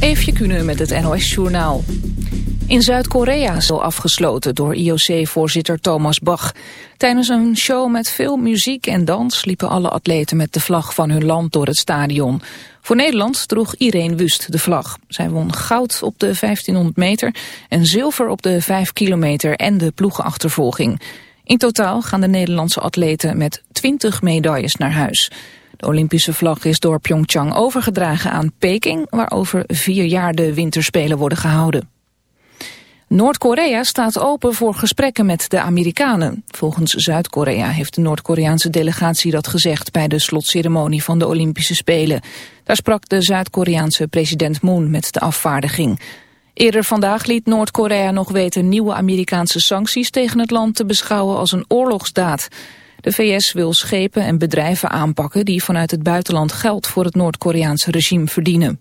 Eefje Kunnen met het NOS-journaal. In Zuid-Korea is al afgesloten door IOC-voorzitter Thomas Bach. Tijdens een show met veel muziek en dans liepen alle atleten met de vlag van hun land door het stadion. Voor Nederland droeg Irene Wust de vlag. Zij won goud op de 1500 meter en zilver op de 5 kilometer en de ploegenachtervolging. In totaal gaan de Nederlandse atleten met 20 medailles naar huis. De Olympische vlag is door Pyeongchang overgedragen aan Peking... waar over vier jaar de winterspelen worden gehouden. Noord-Korea staat open voor gesprekken met de Amerikanen. Volgens Zuid-Korea heeft de Noord-Koreaanse delegatie dat gezegd... bij de slotceremonie van de Olympische Spelen. Daar sprak de Zuid-Koreaanse president Moon met de afvaardiging. Eerder vandaag liet Noord-Korea nog weten nieuwe Amerikaanse sancties tegen het land te beschouwen als een oorlogsdaad. De VS wil schepen en bedrijven aanpakken die vanuit het buitenland geld voor het Noord-Koreaanse regime verdienen.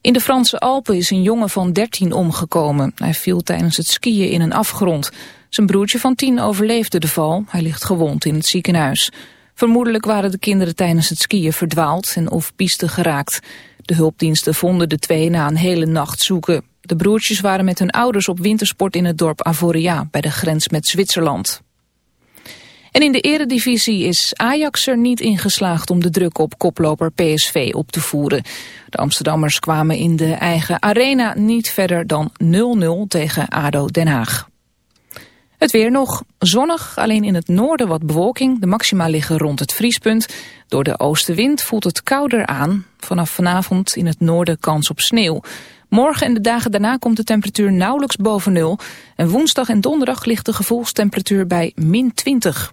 In de Franse Alpen is een jongen van 13 omgekomen. Hij viel tijdens het skiën in een afgrond. Zijn broertje van 10 overleefde de val. Hij ligt gewond in het ziekenhuis. Vermoedelijk waren de kinderen tijdens het skiën verdwaald en of piste geraakt. De hulpdiensten vonden de twee na een hele nacht zoeken. De broertjes waren met hun ouders op wintersport in het dorp Avoria bij de grens met Zwitserland. En in de eredivisie is Ajax er niet in geslaagd om de druk op koploper PSV op te voeren. De Amsterdammers kwamen in de eigen arena niet verder dan 0-0 tegen ADO Den Haag. Het weer nog zonnig, alleen in het noorden wat bewolking. De maxima liggen rond het vriespunt. Door de oostenwind voelt het kouder aan. Vanaf vanavond in het noorden kans op sneeuw. Morgen en de dagen daarna komt de temperatuur nauwelijks boven nul. En woensdag en donderdag ligt de gevoelstemperatuur bij min 20.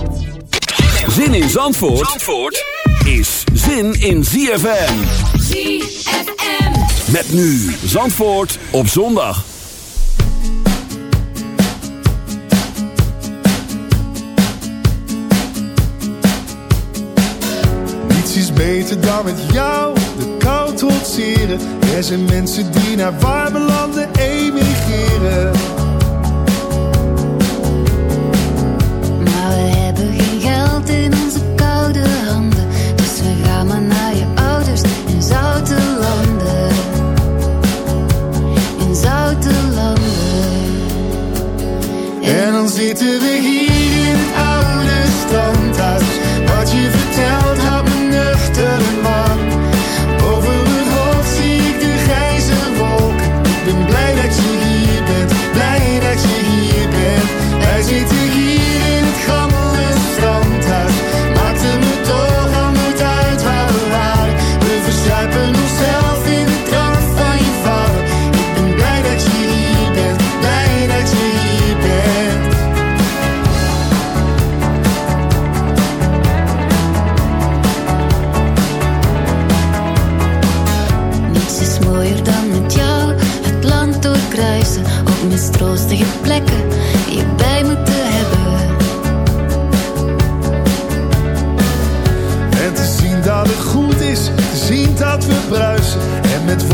Zin in Zandvoort, Zandvoort is zin in ZFM. ZFM. Met nu Zandvoort op zondag. Niets is beter dan met jou de kou trotseren. Er zijn mensen die naar warme landen emigreren.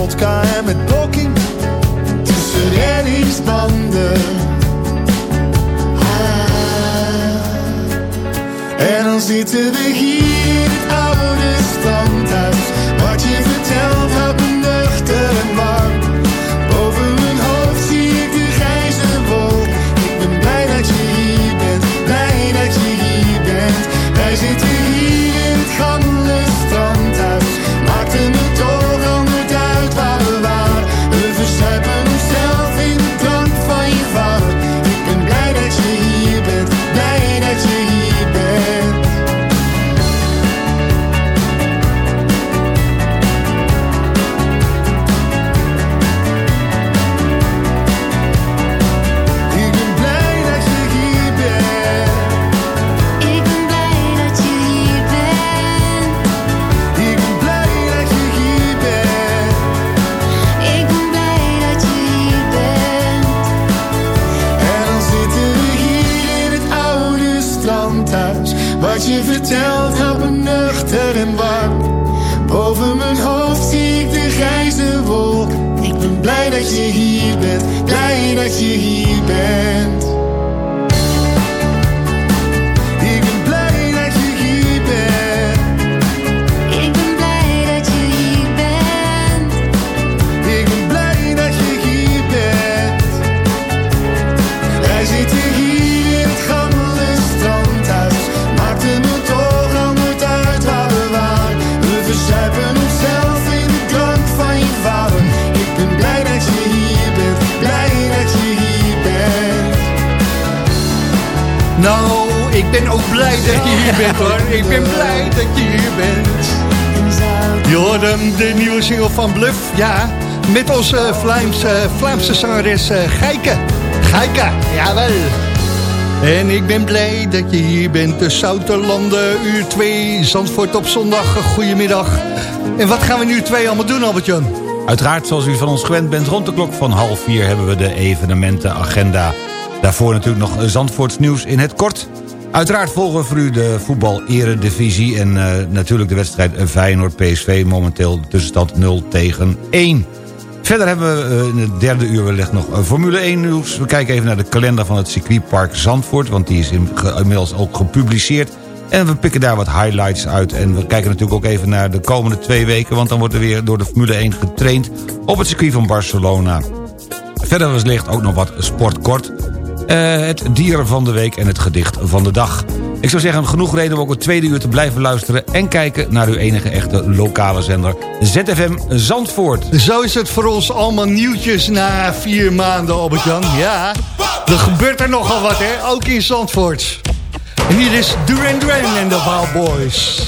Vodka en met blokking tussen reddingsbanden. Ah. En dan zitten we hier in het oude ben blij dat je hier bent. De Zouterlanden, uur 2, Zandvoort op zondag. Goedemiddag. En wat gaan we nu twee allemaal doen, Albert-Jan? Uiteraard, zoals u van ons gewend bent, rond de klok van half vier hebben we de evenementenagenda. Daarvoor natuurlijk nog Zandvoorts nieuws in het kort. Uiteraard volgen we voor u de voetbal-eredivisie... en uh, natuurlijk de wedstrijd Feyenoord-PSV, momenteel tussenstand 0 tegen 1. Verder hebben we uh, in het derde uur wellicht nog uh, Formule 1 nieuws. We kijken even naar de kalender van het circuitpark Zandvoort... want die is inmiddels ook gepubliceerd. En we pikken daar wat highlights uit. En we kijken natuurlijk ook even naar de komende twee weken... want dan wordt er weer door de Formule 1 getraind op het circuit van Barcelona. Verder was ligt ook nog wat sportkort. Uh, het dier van de week en het gedicht van de dag. Ik zou zeggen, genoeg reden om ook het tweede uur te blijven luisteren... en kijken naar uw enige echte lokale zender, ZFM Zandvoort. Zo is het voor ons allemaal nieuwtjes na vier maanden, Albert-Jan. Ja, er gebeurt er nogal wat, hè, ook in Zandvoort. En hier is Duran Duran en de Wild Boys.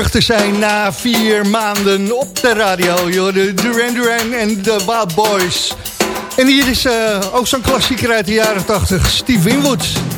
Terug te zijn na vier maanden op de radio. De Duran Duran en de Wild Boys. En hier is uh, ook zo'n klassieker uit de jaren 80, Steve Winwood.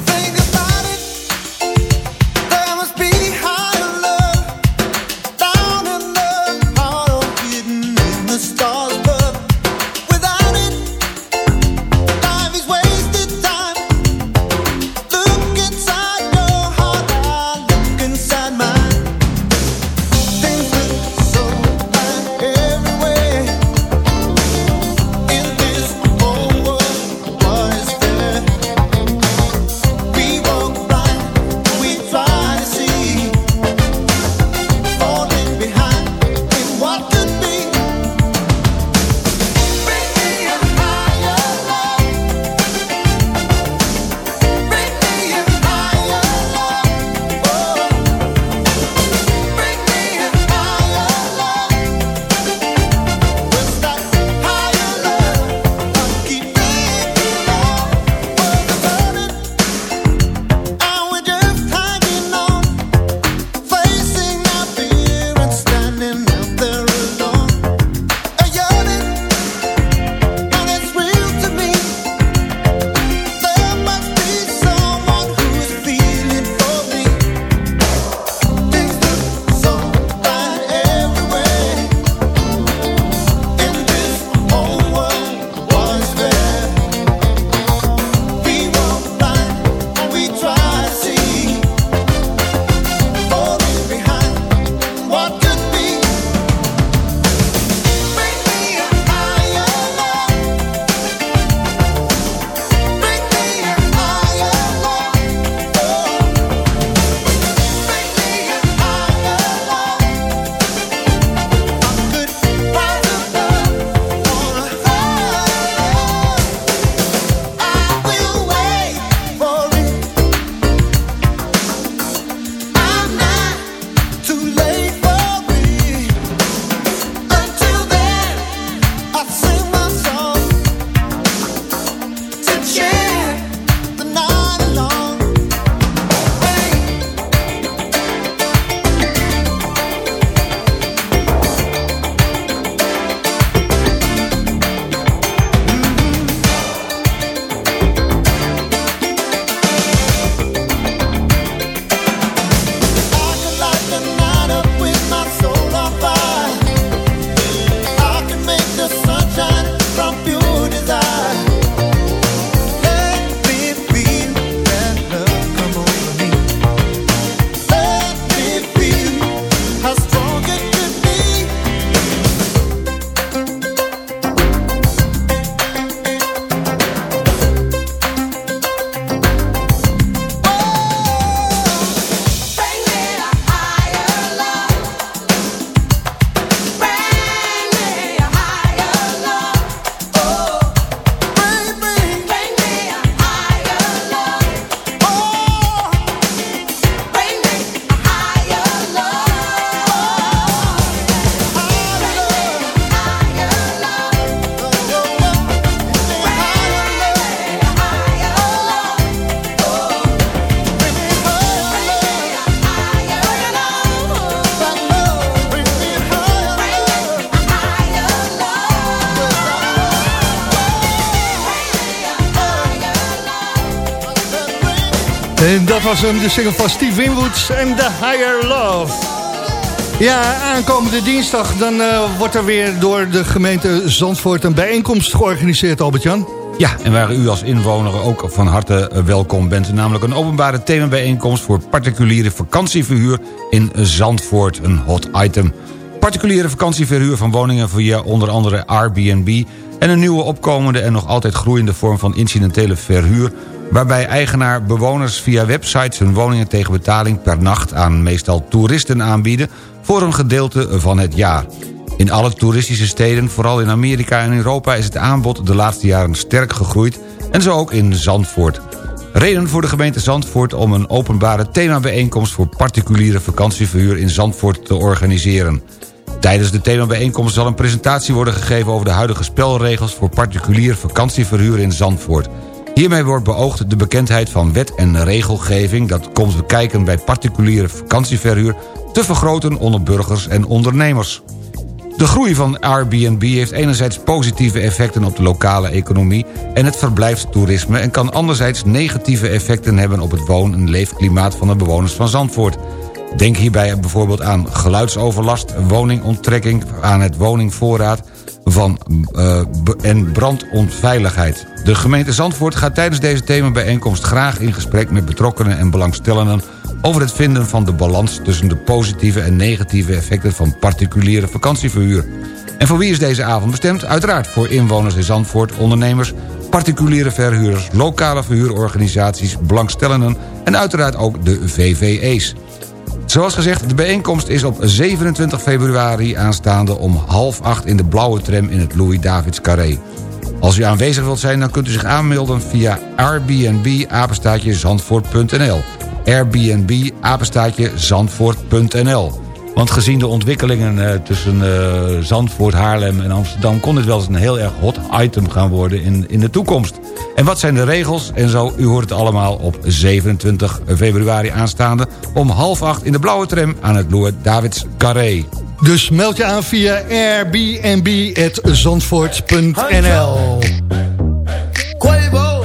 Was hem, de single van Steve Winwoods en The Higher Love. Ja, aankomende dinsdag dan uh, wordt er weer door de gemeente Zandvoort een bijeenkomst georganiseerd, Albert-Jan. Ja, en waar u als inwoner ook van harte eh, welkom bent. Namelijk een openbare themabijeenkomst voor particuliere vakantieverhuur in Zandvoort. Een hot item. Particuliere vakantieverhuur van woningen via onder andere Airbnb... en een nieuwe opkomende en nog altijd groeiende vorm van incidentele verhuur waarbij eigenaar bewoners via websites hun woningen tegen betaling per nacht aan meestal toeristen aanbieden voor een gedeelte van het jaar. In alle toeristische steden, vooral in Amerika en Europa, is het aanbod de laatste jaren sterk gegroeid en zo ook in Zandvoort. Reden voor de gemeente Zandvoort om een openbare themabijeenkomst voor particuliere vakantieverhuur in Zandvoort te organiseren. Tijdens de themabijeenkomst zal een presentatie worden gegeven over de huidige spelregels voor particulier vakantieverhuur in Zandvoort. Hiermee wordt beoogd de bekendheid van wet en regelgeving... dat komt kijken bij particuliere vakantieverhuur... te vergroten onder burgers en ondernemers. De groei van Airbnb heeft enerzijds positieve effecten op de lokale economie en het verblijfstoerisme en kan anderzijds negatieve effecten hebben op het woon- en leefklimaat van de bewoners van Zandvoort. Denk hierbij bijvoorbeeld aan geluidsoverlast, woningonttrekking aan het woningvoorraad van, uh, en brandonveiligheid. De gemeente Zandvoort gaat tijdens deze themabijeenkomst graag in gesprek met betrokkenen en belangstellenden over het vinden van de balans tussen de positieve en negatieve effecten van particuliere vakantieverhuur. En voor wie is deze avond bestemd? Uiteraard voor inwoners in Zandvoort, ondernemers, particuliere verhuurders, lokale verhuurorganisaties, belangstellenden en uiteraard ook de VVE's. Zoals gezegd, de bijeenkomst is op 27 februari aanstaande om half acht in de blauwe tram in het Louis-Davids Carré. Als u aanwezig wilt zijn, dan kunt u zich aanmelden via airbnb-zandvoort.nl Airbnb, apenstaatje, zandvoort.nl. Want gezien de ontwikkelingen uh, tussen uh, Zandvoort, Haarlem en Amsterdam... kon dit wel eens een heel erg hot item gaan worden in, in de toekomst. En wat zijn de regels? En zo, u hoort het allemaal op 27 februari aanstaande... om half acht in de blauwe tram aan het Loer Davids Carré. Dus meld je aan via airbnb.zandvoort.nl Quavo.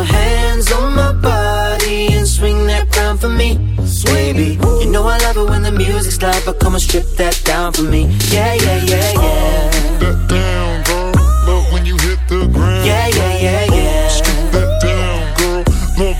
hands on my body and swing that crown for me, baby. You know I love it when the music's loud, but come and strip that down for me. Yeah, yeah, yeah, yeah. Oh.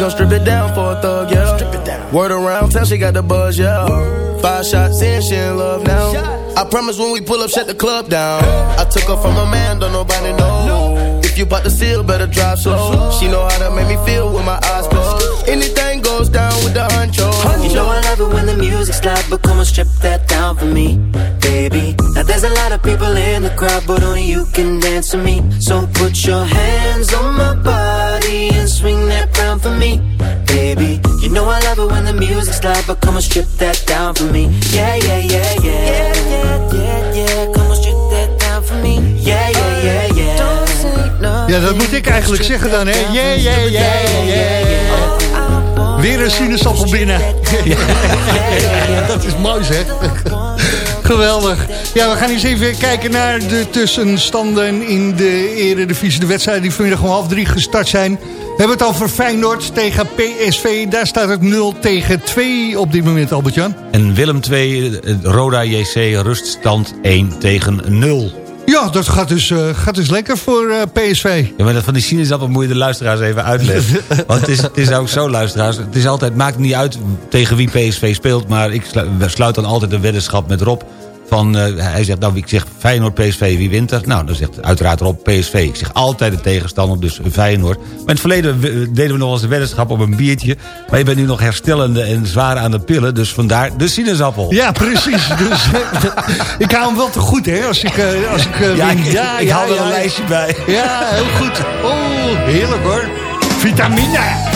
Gon' strip it down for a thug, yeah. Strip it down. Word around town, she got the buzz, yeah. Five shots in, she in love now. I promise when we pull up, shut the club down. I took her from a man, don't nobody know. If you bout to seal, better drive slow. She know how to make me feel with my eyes closed. Anything goes down with the honcho. You know I love it when the music's loud, but come and strip that down for me, baby. Now there's a lot of people in the crowd, but only you can dance to me. So put your hands on my body and swing that round for me, baby. You know I love it when the music's loud, but come and strip that down for me. Yeah, yeah, yeah, yeah. Yeah, yeah, yeah, yeah. Come and strip that down for me. Yeah, yeah, yeah, yeah. Don't say no. Ja, dat moet ik eigenlijk zeggen dan, hè? Yeah, yeah, yeah, yeah. Weer een sinaasappel binnen. Ja, dat is mooi, zeg. Geweldig. Ja, we gaan eens even kijken naar de tussenstanden in de eredivisie. De wedstrijden die vanmiddag om half drie gestart zijn. We hebben het over Feyenoord tegen PSV. Daar staat het 0 tegen 2 op dit moment, Albert-Jan. En Willem 2, Roda JC, ruststand 1 tegen 0. Ja, dat gaat dus, eh, gaat dus lekker voor eh, PSV. Ja, maar dat van die sinaasappel moet je de luisteraars even uitleggen. Want het is, het is ook zo, luisteraars. Het is altijd, maakt niet uit tegen wie PSV speelt... maar ik sluit, sluit dan altijd een weddenschap met Rob... Van, eh, hij zegt, nou, ik zeg Feyenoord, PSV, wie wint er? Nou, dan zegt uiteraard Rob PSV. Ik zeg altijd de tegenstander, dus Feyenoord. Maar in het verleden deden we nog eens een weddenschap op een biertje. Maar je bent nu nog herstellende en zwaar aan de pillen. Dus vandaar de sinaasappel. Ja, precies. dus, ik hou hem wel te goed, hè, als ik, uh, als ik uh, ja. Ik, ja, ik haal er een lijstje bij. Ja, heel goed. Oh, heerlijk hoor. Vitamine.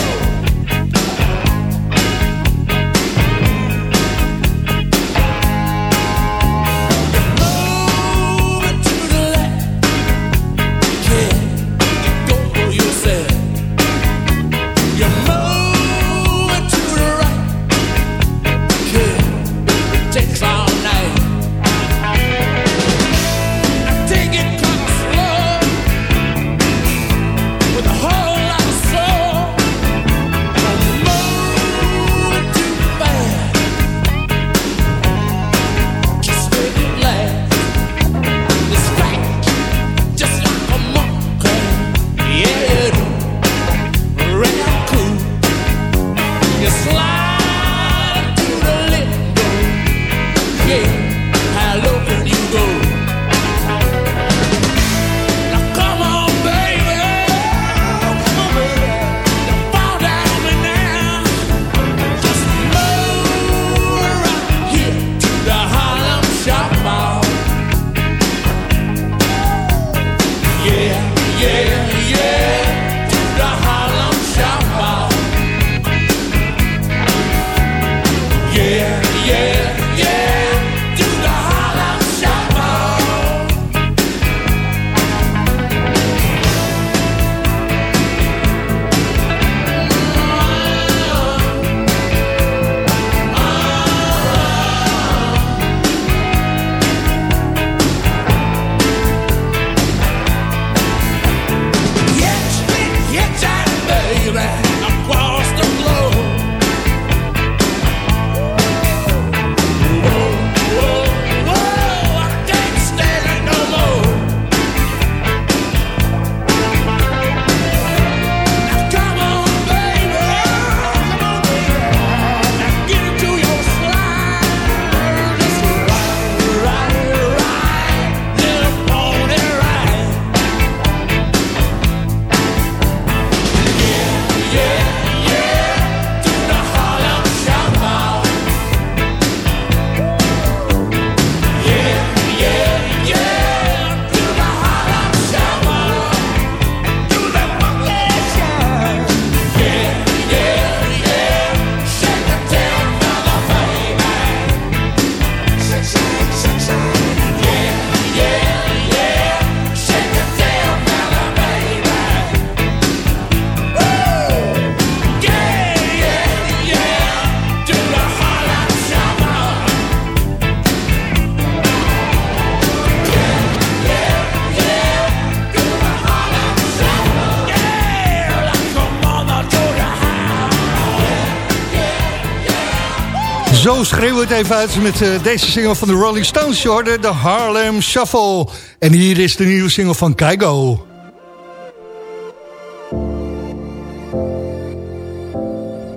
Schreeuw het even uit met uh, deze single van de Rolling Stones. Je hoorde de Harlem Shuffle. En hier is de nieuwe single van Keigo.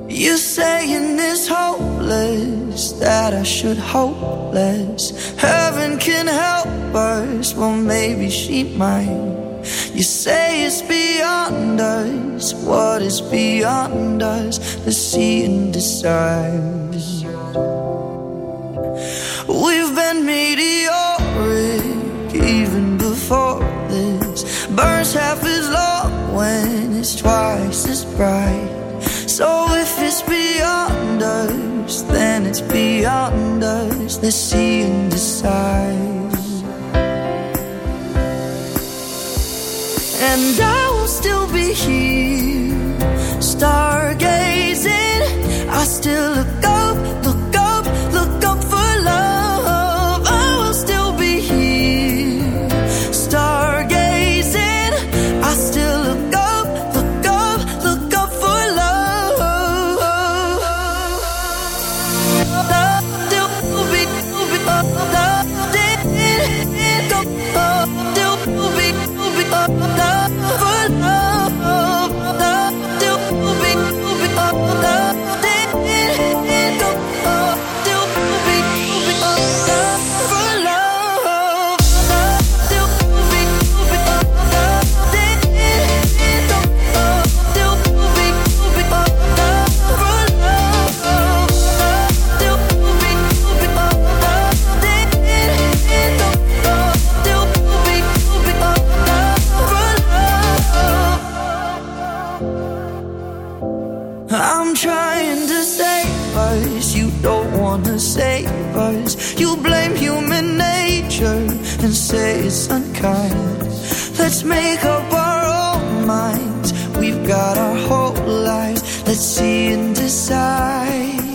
You saying it's hopeless That I should hope less Heaven can help us Well maybe she might You say it's beyond us What is beyond us Let's see and decide We've been meteoric even before this. Burns half as long when it's twice as bright. So if it's beyond us, then it's beyond us. Let's see and decide. And I will still be here, stargazing. Let's make up our own minds. We've got our whole lives. Let's see and decide.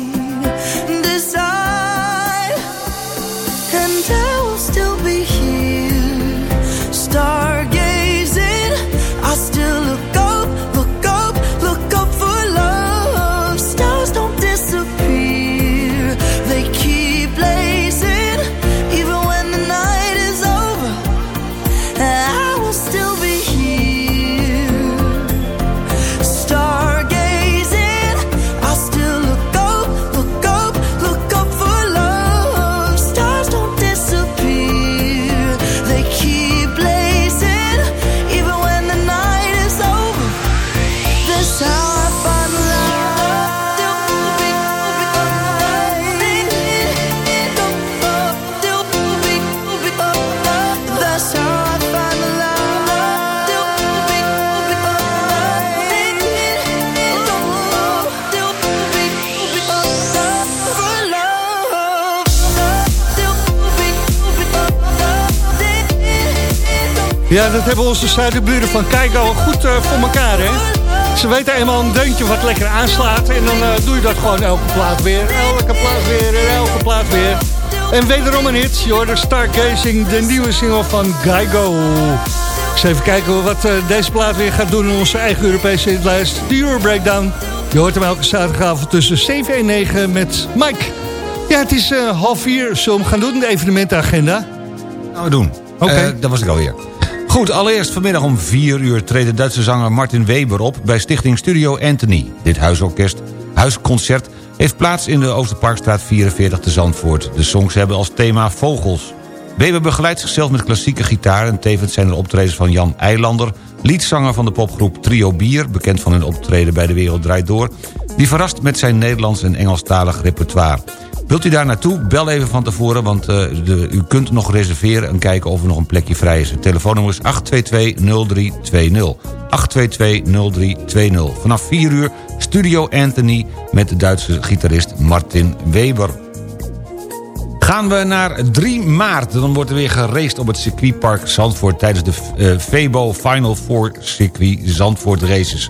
Ja, dat hebben onze zuidenburen van Keigo goed eh, voor elkaar, hè? Ze weten eenmaal een deuntje wat lekker aanslaat... en dan eh, doe je dat gewoon elke plaat weer. Elke plaat weer en elke plaat weer. En wederom een hit, je hoort de Stargazing, de nieuwe single van. Ik zal even kijken wat eh, deze plaat weer gaat doen in onze eigen Europese hitlijst. De Euro Breakdown. Je hoort hem elke zaterdagavond tussen 7 en 9 met Mike. Ja, het is half vier. Zullen we gaan doen, de evenementenagenda? gaan we doen. Oké. Dat was ik alweer. Goed, allereerst vanmiddag om 4 uur treedt de Duitse zanger Martin Weber op... bij stichting Studio Anthony. Dit huisorkest, huisconcert, heeft plaats in de Oosterparkstraat 44 te Zandvoort. De songs hebben als thema vogels. Weber begeleidt zichzelf met klassieke gitaar... en tevens zijn er optredens van Jan Eilander... liedzanger van de popgroep Trio Bier... bekend van hun optreden bij De Wereld Draait Door... die verrast met zijn Nederlands en Engelstalig repertoire. Wilt u daar naartoe? Bel even van tevoren, want eh, de, u kunt nog reserveren... en kijken of er nog een plekje vrij is. Telefoonnummer is 822-0320. 822-0320. Vanaf 4 uur Studio Anthony met de Duitse gitarist Martin Weber. Gaan we naar 3 maart. Dan wordt er weer geraced op het circuitpark Zandvoort... tijdens de eh, Febo Final Four circuit Zandvoort Races.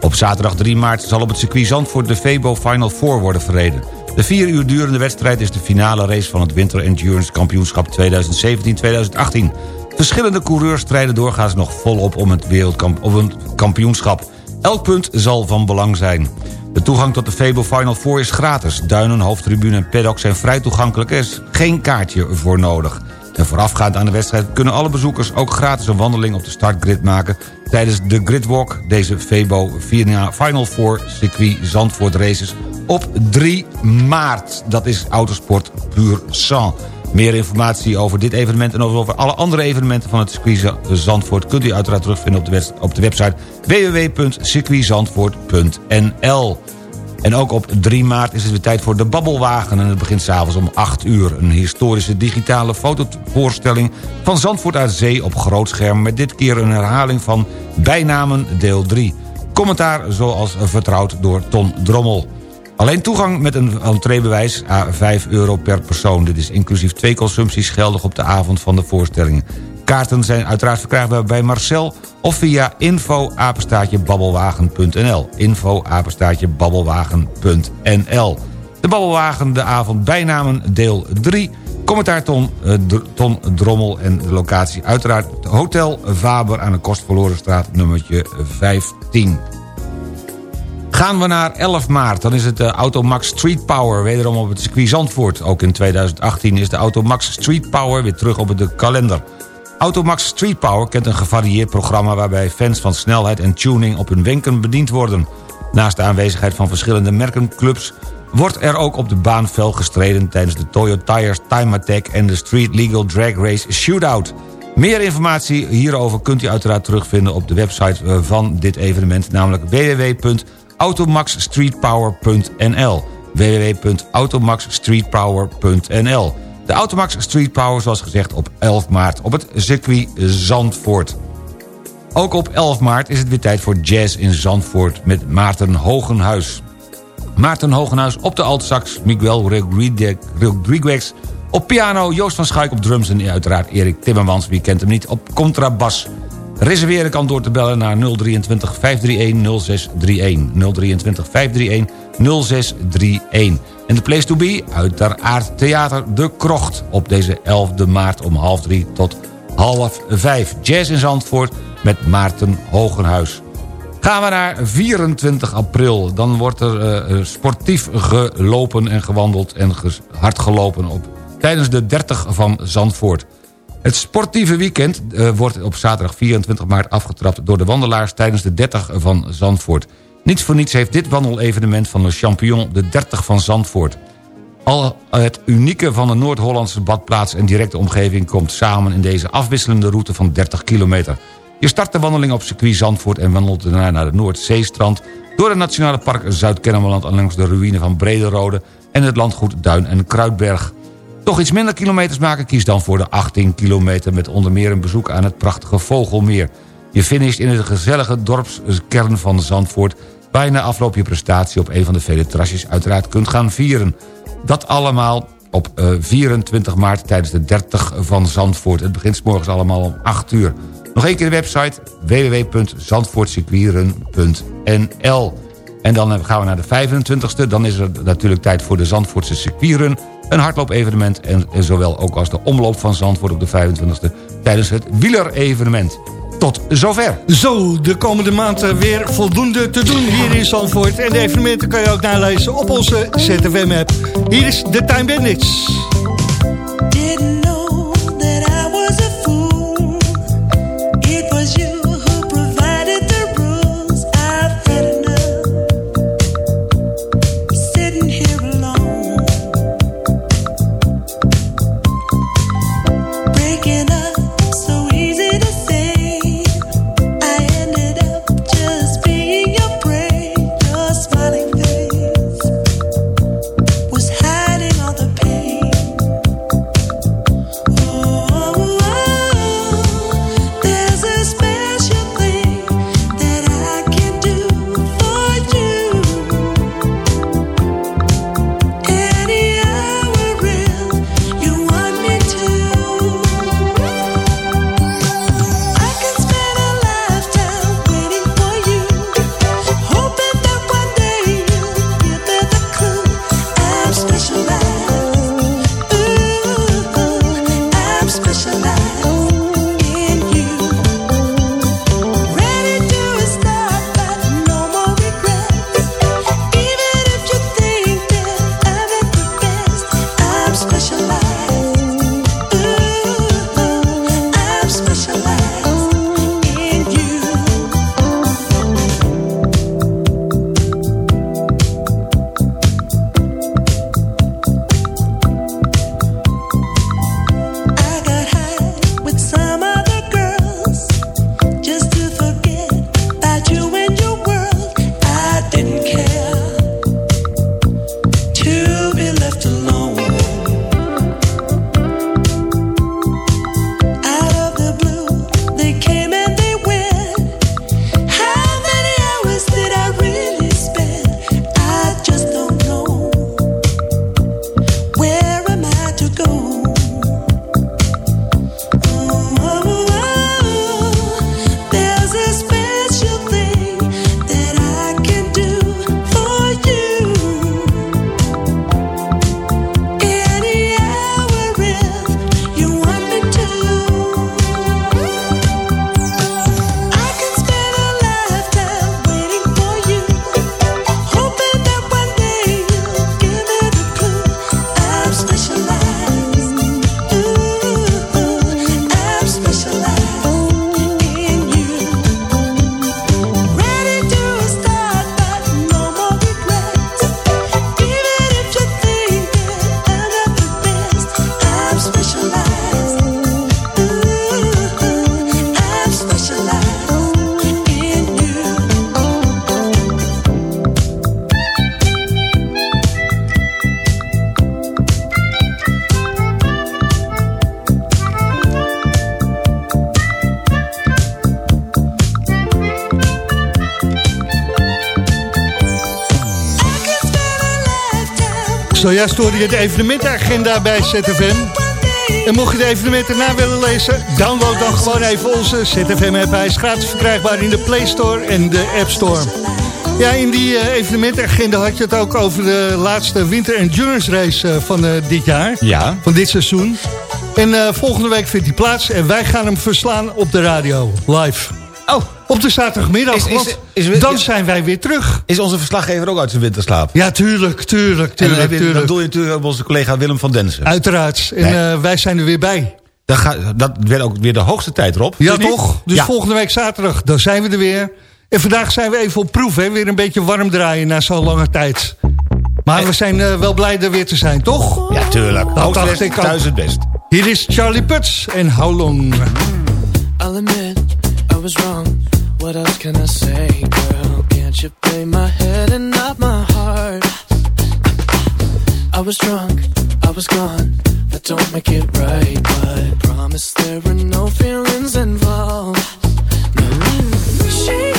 Op zaterdag 3 maart zal op het circuit Zandvoort... de Febo Final Four worden verreden. De vier uur durende wedstrijd is de finale race van het Winter Endurance Kampioenschap 2017-2018. Verschillende coureurs strijden doorgaans nog volop om het, kampioenschap. Elk punt zal van belang zijn. De toegang tot de Febo Final Four is gratis. Duinen, hoofdtribune en paddock zijn vrij toegankelijk. Er is geen kaartje voor nodig. En voorafgaand aan de wedstrijd kunnen alle bezoekers ook gratis een wandeling op de startgrid maken tijdens de Gridwalk, deze Febo Final Four circuit Zandvoort races op 3 maart. Dat is autosport puur sang. Meer informatie over dit evenement en over alle andere evenementen van het circuit Zandvoort... kunt u uiteraard terugvinden op de, op de website www.circuitzandvoort.nl. En ook op 3 maart is het weer tijd voor de Babbelwagen... en het begint s'avonds om 8 uur. Een historische digitale fotovoorstelling van Zandvoort uit Zee op groot scherm... met dit keer een herhaling van Bijnamen deel 3. Commentaar zoals vertrouwd door Ton Drommel. Alleen toegang met een entreebewijs à 5 euro per persoon. Dit is inclusief twee consumpties geldig op de avond van de voorstellingen. Kaarten zijn uiteraard verkrijgbaar bij Marcel of via info-babbelwagen.nl info-babbelwagen.nl De Babbelwagen, de avond bijnamen, deel 3... Commentaar Ton, eh, Ton Drommel en de locatie uiteraard... Hotel Faber aan de Kostverlorenstraat nummertje 15. Gaan we naar 11 maart, dan is het de Automax Street Power... wederom op het circuit Zandvoort. Ook in 2018 is de Automax Street Power weer terug op de kalender. Automax Street Power kent een gevarieerd programma... waarbij fans van snelheid en tuning op hun wenken bediend worden. Naast de aanwezigheid van verschillende merkenclubs... wordt er ook op de baan fel gestreden... tijdens de Toyo Tires Time Attack en de Street Legal Drag Race Shootout. Meer informatie hierover kunt u uiteraard terugvinden op de website eh, van dit evenement... namelijk www.automaxstreetpower.nl www.automaxstreetpower.nl De Automax Street Power, zoals gezegd, op 11 maart op het circuit Zandvoort. Ook op 11 maart is het weer tijd voor jazz in Zandvoort met Maarten Hogenhuis. Maarten Hogenhuis op de altsax, Miguel Rodriguez op piano, Joost van Schuik op drums... en uiteraard Erik Timmermans, wie kent hem niet, op contrabas. Reserveren kan door te bellen naar 023 531 0631. 023 531 0631. En de place to be, uiteraard Theater De Krocht... op deze 11e maart om half drie tot half vijf. Jazz in Zandvoort met Maarten Hogenhuis. Gaan we naar 24 april. Dan wordt er uh, sportief gelopen en gewandeld en hard gelopen op, tijdens de 30 van Zandvoort. Het sportieve weekend uh, wordt op zaterdag 24 maart afgetrapt... door de wandelaars tijdens de 30 van Zandvoort. Niets voor niets heeft dit wandelevenement van de Champion de 30 van Zandvoort. Al het unieke van de Noord-Hollandse badplaats en directe omgeving... komt samen in deze afwisselende route van 30 kilometer. Je start de wandeling op circuit Zandvoort en wandelt daarna naar het Noordzeestrand... door het Nationale Park Zuid-Kennemerland en langs de ruïne van Brederode... en het landgoed Duin en Kruidberg. Toch iets minder kilometers maken, kies dan voor de 18 kilometer... met onder meer een bezoek aan het prachtige Vogelmeer. Je finisht in het gezellige dorpskern van Zandvoort... waar je na afloop je prestatie op een van de vele terrasjes uiteraard kunt gaan vieren. Dat allemaal op 24 eh, maart tijdens de 30 van Zandvoort. Het begint morgens allemaal om 8 uur. Nog één keer de website www.zandvoortcircuitrun.nl En dan gaan we naar de 25e. Dan is er natuurlijk tijd voor de Zandvoortse circuitrun. Een hardloop-evenement en zowel ook als de omloop van Zandvoort op de 25e... tijdens het wielerevenement. Tot zover. Zo, de komende maand weer voldoende te doen hier in Zandvoort. En de evenementen kan je ook nalezen op onze ZFM-app. Hier is de Time Bandits. Zojuist hoorde je de evenementenagenda bij ZFM. En mocht je de evenementen na willen lezen... download dan gewoon even onze ZFM-app. Hij is gratis verkrijgbaar in de Play Store en de App Store. Ja, in die uh, evenementenagenda had je het ook over de laatste Winter Endurance Race uh, van uh, dit jaar. Ja. Van dit seizoen. En volgende week vindt die plaats en wij gaan hem verslaan op de radio, live. Oh. Op de zaterdagmiddag, is, is, is, is, dan zijn wij weer terug. Is onze verslaggever ook uit zijn winterslaap? Ja, tuurlijk, tuurlijk, tuurlijk. En dan, tuurlijk. dan doe je natuurlijk op onze collega Willem van Densen. Uiteraard. En nee. wij zijn er weer bij. Dat, gaat, dat werd ook weer de hoogste tijd, Rob. Ja, toch? Dus ja. volgende week zaterdag, dan zijn we er weer. En vandaag zijn we even op proef, hè? weer een beetje warm draaien na zo'n lange tijd. Maar en... we zijn uh, wel blij er weer te zijn, toch? Ja, tuurlijk. Dat dacht ik thuis het best. Hier is Charlie Puts en How Long. I'll admit, I was wrong. What else can I say, girl? Can't you play my head and not my heart? I was drunk, I was gone. That don't make it right, but promise there were no feelings involved. No. She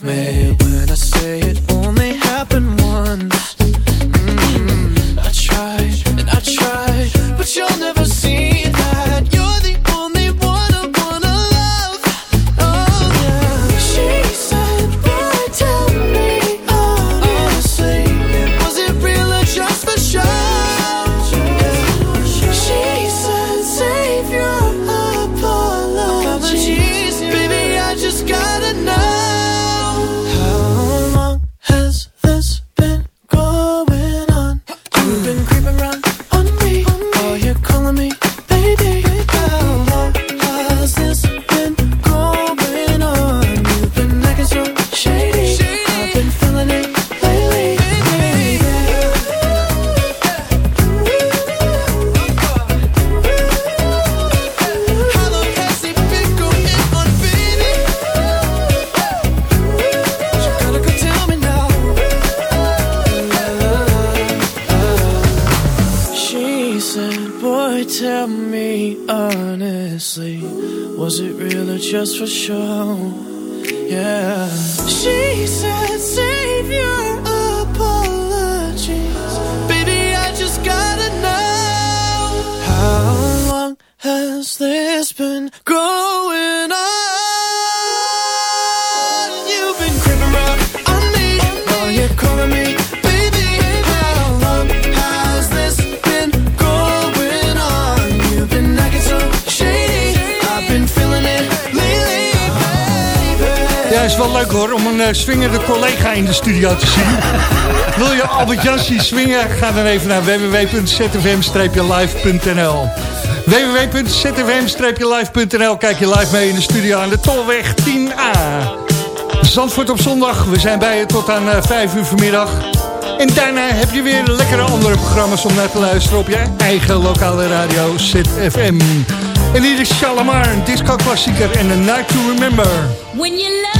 believe me wel leuk hoor, om een uh, swingende collega in de studio te zien. Wil je Albert Jan zien swingen? Ga dan even naar www.zfm-live.nl www.zfm-live.nl Kijk je live mee in de studio aan de Tolweg 10A. Zandvoort op zondag. We zijn bij je tot aan uh, 5 uur vanmiddag. En daarna heb je weer lekkere andere programma's om naar te luisteren op je eigen lokale radio ZFM. En hier is Shalamar, een disco-klassieker en een Night to Remember. When you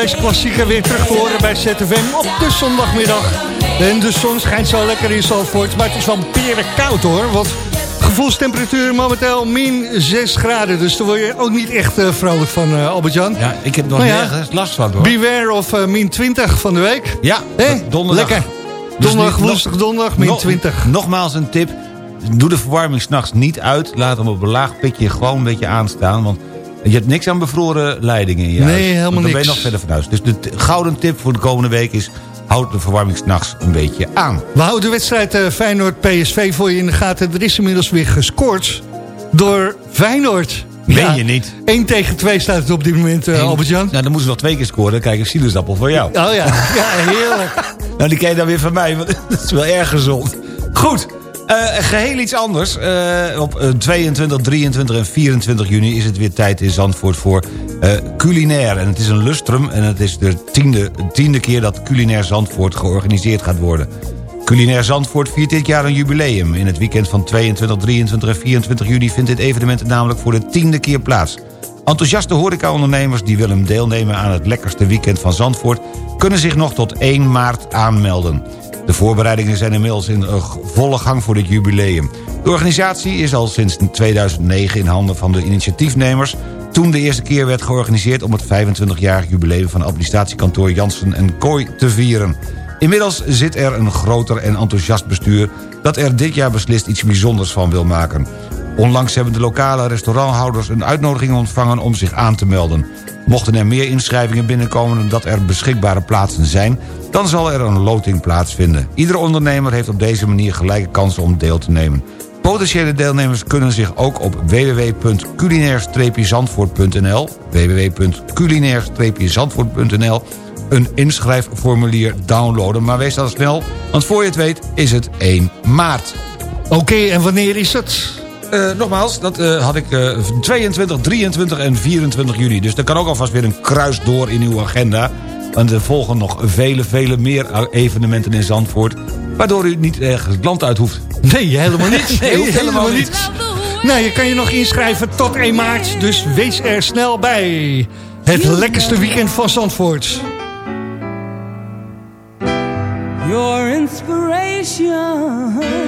deze klassieker weer terug te horen bij ZFM op de zondagmiddag. En de zon schijnt zo lekker in Zandvoort, maar het is wel peren koud hoor. Want gevoelstemperatuur momenteel min 6 graden, dus daar word je ook niet echt eh, vrolijk van eh, Albert-Jan. Ja, ik heb nog Nou ja, nergens last van hoor. Beware of eh, min 20 van de week. Ja, Hè? donderdag. Lekker. Dus Donderdag, woensdag, donderdag, min Nog- 20. Nogmaals een tip. Doe de verwarming s'nachts niet uit. Laat hem op een laag pitje gewoon een beetje aanstaan. Want je hebt niks aan bevroren leidingen in je Nee, huis. helemaal Want Dan ben je niks. nog verder van huis. Dus de gouden tip voor de komende week is... houd de verwarming s'nachts een beetje aan. We houden de wedstrijd eh, Feyenoord-PSV voor je in de gaten. Er is inmiddels weer gescoord door Feyenoord. Meen je niet? 1 tegen 2 staat het op dit moment, eh, Albert-Jan. Nou, dan moeten ze nog twee keer scoren. Dan krijg ik een sinaasappel voor jou. Oh ja, ja heerlijk. Nou, die ken je dan weer van mij, want dat is wel erg gezond. Goed, geheel iets anders. Eh, op eh, 22, 23 en 24 juni is het weer tijd in Zandvoort voor eh, culinair. En het is een lustrum en het is de tiende, tiende keer dat culinair Zandvoort georganiseerd gaat worden. Culinair Zandvoort viert dit jaar een jubileum. In het weekend van 22, 23 en 24 juni vindt dit evenement namelijk voor de tiende keer plaats. Enthousiaste horecaondernemers die willen deelnemen aan het lekkerste weekend van Zandvoort... kunnen zich nog tot 1 maart aanmelden. De voorbereidingen zijn inmiddels in volle gang voor dit jubileum. De organisatie is al sinds 2009 in handen van de initiatiefnemers... toen de eerste keer werd georganiseerd om het 25-jarig jubileum... van administratiekantoor Jansen en Kooi te vieren. Inmiddels zit er een groter en enthousiast bestuur... dat er dit jaar beslist iets bijzonders van wil maken. Onlangs hebben de lokale restauranthouders een uitnodiging ontvangen om zich aan te melden. Mochten er meer inschrijvingen binnenkomen dan dat er beschikbare plaatsen zijn... dan zal er een loting plaatsvinden. Iedere ondernemer heeft op deze manier gelijke kansen om deel te nemen. Potentiële deelnemers kunnen zich ook op www.culinair-zandvoort.nl www.culinair-zandvoort.nl een inschrijfformulier downloaden. Maar wees dan snel, want voor je het weet is het 1 maart. Oké, en wanneer is het? Eh, nogmaals, dat eh, had ik eh, 22, 23 en 24 juli. Dus er kan ook alvast weer een kruis door in uw agenda. En er volgen nog vele, vele meer evenementen in Zandvoort... waardoor u niet ergens het land uit hoeft. Nee, helemaal niet. Nee, hoeft helemaal niet. Nou, je kan je nog inschrijven tot 1 maart, dus wees er snel bij. Het lekkerste weekend van Zandvoort. your inspiration.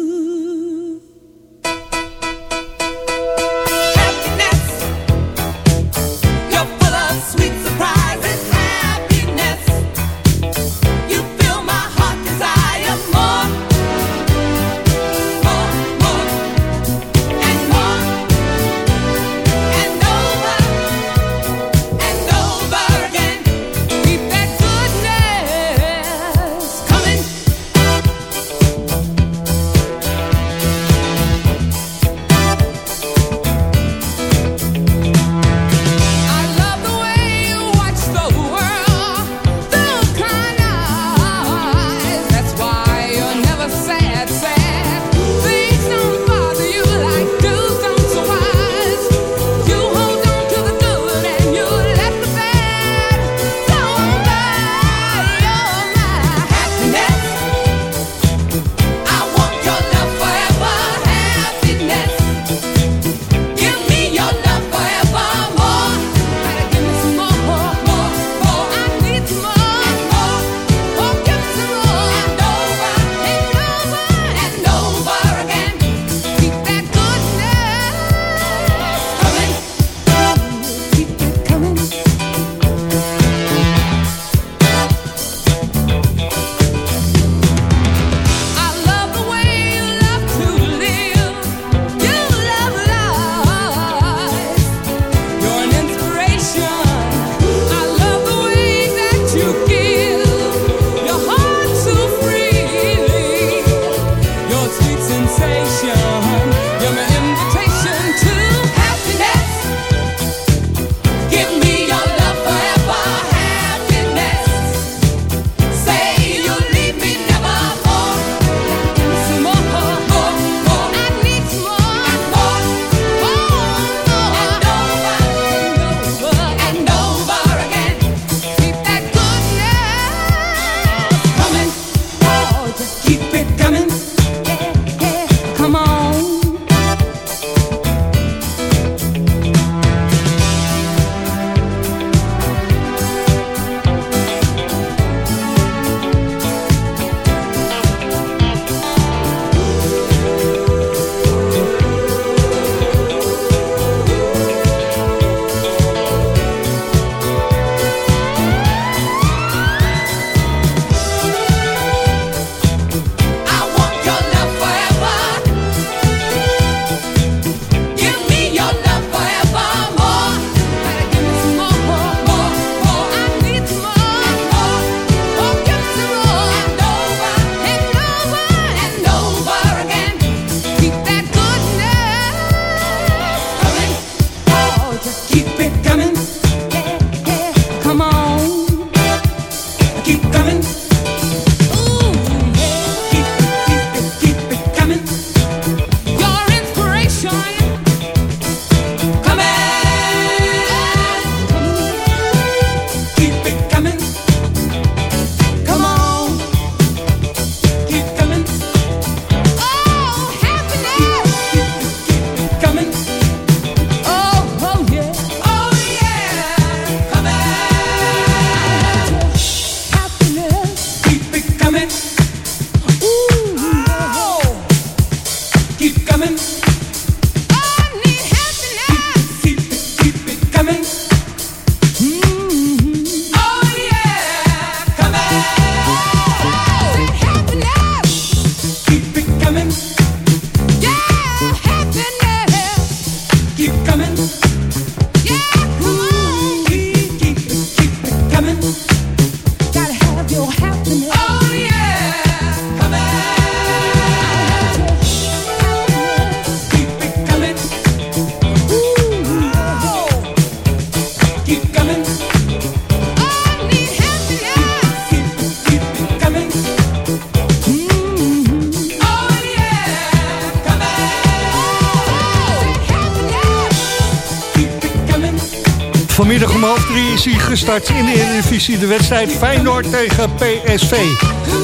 gestart in de Eredivisie. De wedstrijd Feyenoord tegen PSV.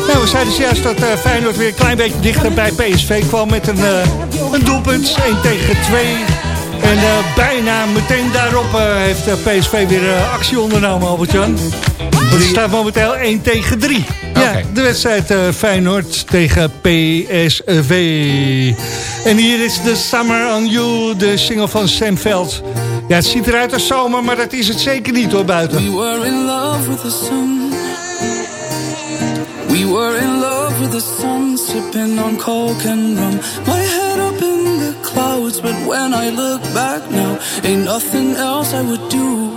Nou, we zeiden juist dat eh, Feyenoord weer een klein beetje dichter bij PSV kwam... met een, eh, een doelpunt, 1 tegen 2. En eh, bijna meteen daarop heeft PSV weer actie ondernomen, Albert-Jan. Het staat momenteel 1 tegen 3. Ja, de wedstrijd eh, Feyenoord tegen PSV. En hier is The Summer on You, de single van Sam Veld. Ja, het ziet eruit als zomer, maar dat is het zeker niet hoor buiten. We were in love with the sun. We were in love with the sun, sipping on coke and rum. My head up in the clouds, but when I look back now, ain't nothing else I would do.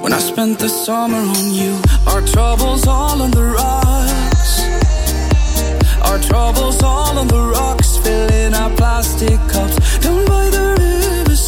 When I spent the summer on you, our troubles all on the rocks. Our troubles all on the rocks, filling our plastic cups. Down by the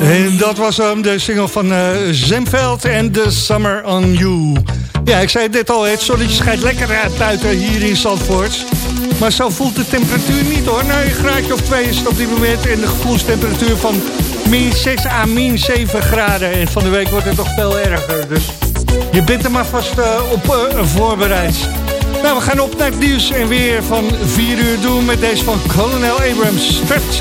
En dat was hem, de single van eh Zemveld en The Summer on You. Ja, ik zei het net al, het zonnetje schijnt lekker uit buiten hier in Zandvoort. Maar zo voelt de temperatuur niet hoor. Nou, een graadje of twee is het op dit moment. En de gevoelstemperatuur van min 6 à min 7 graden. En van de week wordt het nog veel erger. Dus je bent er maar vast eh, op eh, voorbereid. Nou, we gaan op naar het nieuws en weer van 4 uur doen met deze van Colonel Abrams. Strapped.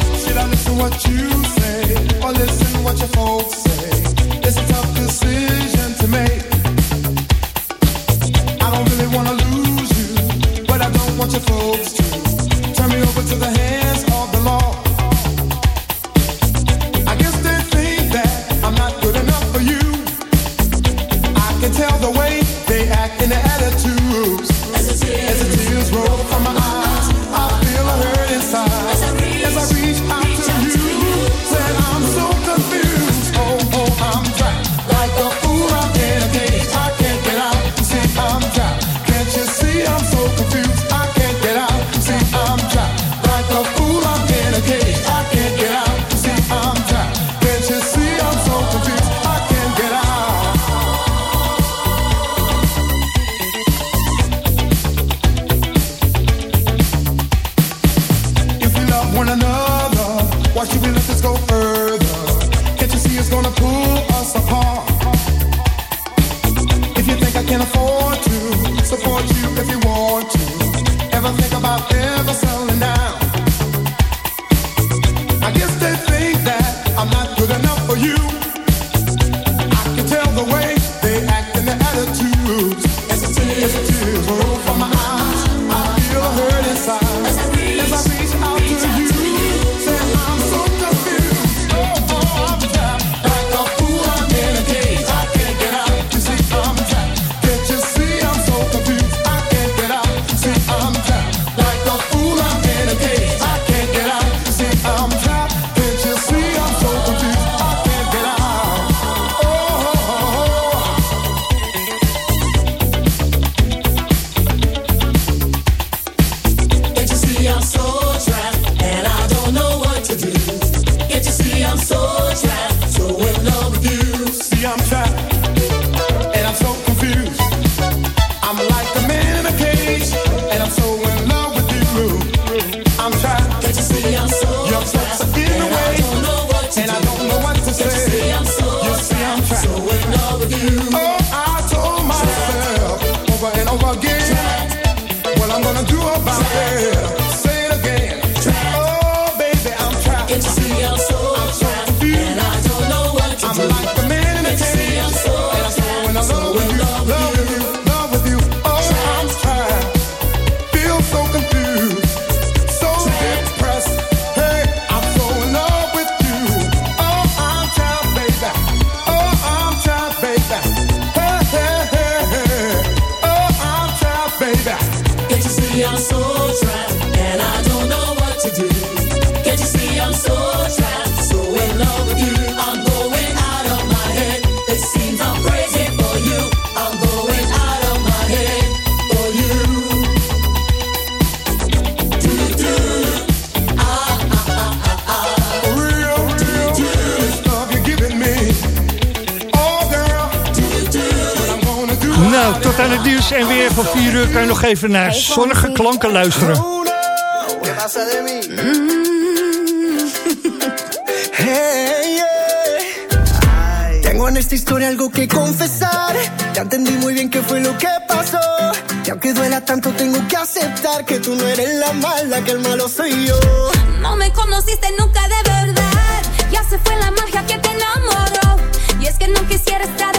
Tell the way they act in their attitudes. As the tears roll from my eyes, kan je nog even naar zonnige klanken luisteren. Yeah. Tengo en esta historia algo que confesar. Ya entendí muy bien qué fue lo que pasó. Y aunque duela tanto, tengo que aceptar que tú no eres la mala, que el malo soy yo. No me conociste nunca de verdad. Ya se fue la magia que te enamoró. Y es que no quisiera estar